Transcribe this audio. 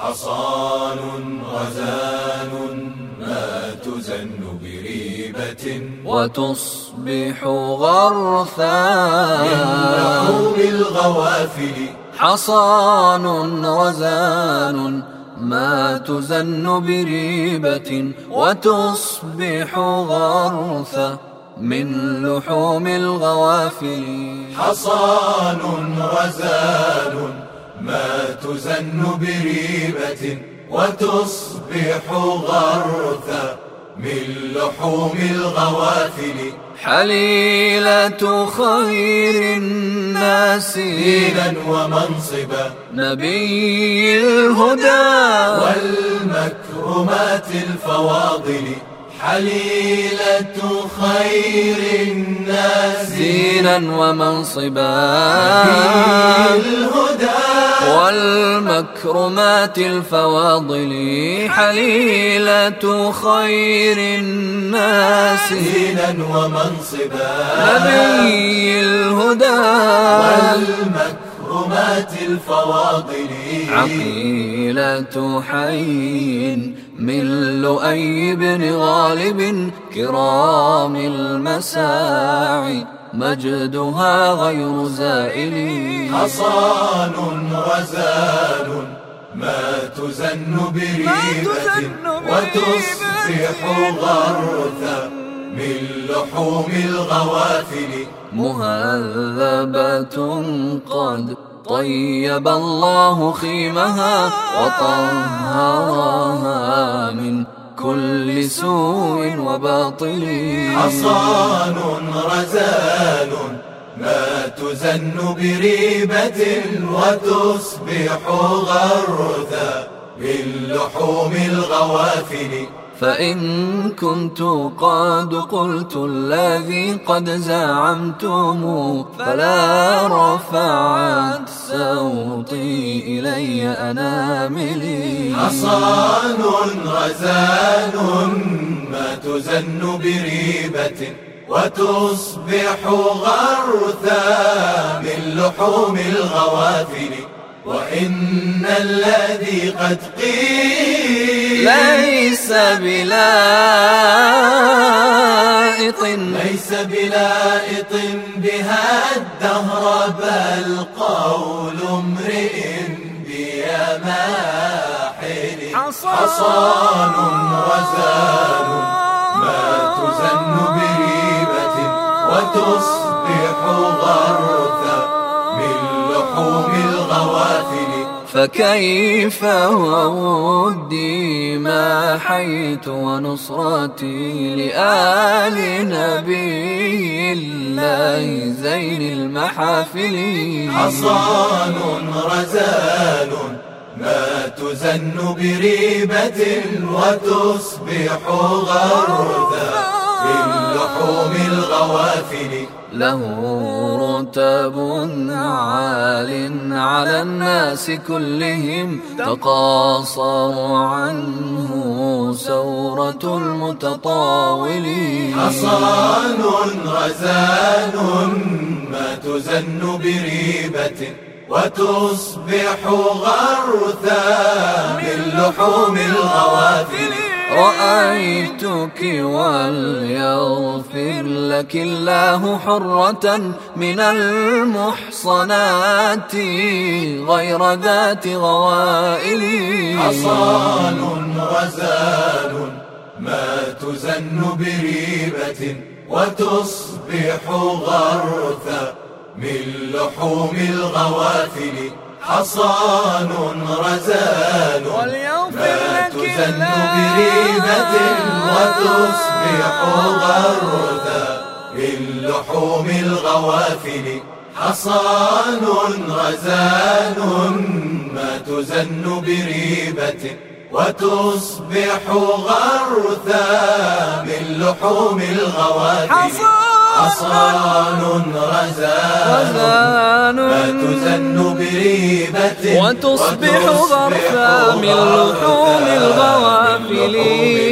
حصان غزان ما تزن بريبة وتصبح غرثا من لحوم الغوافل. حصان رزان ما تزن بريبة. وتصبح غرثا من لحوم الغوافل. حصان رزان ما تزن بريبة وتصبح غرثا من لحوم الغوافل. حليلة خير الناس دينا ومنصبا. نبي الهدى. والمكرمات الفواضل. حليلة خير الناس. دينا ومنصبا. الهدى والمكرمات الفواضل. حليلة خير الناس. دينا ومنصبا. نبي الهدى. والمكرمات الفواضل. عقيلة حي. من لؤي بن غالب كرام المساعي مجدها غير زائل. حصان رزان ما تزن بريبة وتصبح غرثا من لحوم الغوافل. مهذبة قد طيب الله خيمها وطهرها من كل سوء وباطل. حصان رزان ما تزن بريبة وتصبح غرثا من لحوم الغوافل. فإن كنت قد قلت الذي زعمتم زعمتم فلا رفعت صوتي إلي أناملي حصان غزان ما تزن بريبة وتصبح غرثا من لحوم الغوافل. وإن الذي قد قيل ليس بلائط. ليس بلائط بها الدهر بل قول امرئ بيماحل حصان وزان ما تزن بريبة وتصبح لحوم الغوافل فكيف وودي ما حيت ونصرتي لآل نبي الله زين المحافل. حصان رزان ما تزن بريبة وتصبح غرثا من لحوم الغوافل. له رتب عال على الناس كلهم. تقاصر عنه سورة المتطاولين حصان غزان ما تزن بريبة وتصبح غرثا من لحوم الغوافل. رأيتك وليغفر لك الله حرة من المحصنات غير ذات غوائل. حصان رزان ما تزن بريبة وتصبح غرثا من لحوم الغوافل. حصان رزان ما تزن بريبة وتصبح غرثا من لحوم الغوافل حصان رزان ما تزن بريبة وتصبح غرثا من لحوم الغوافل حصان رزان ما تزن بريبة وتصبح ظرفا من لحوم الغوافل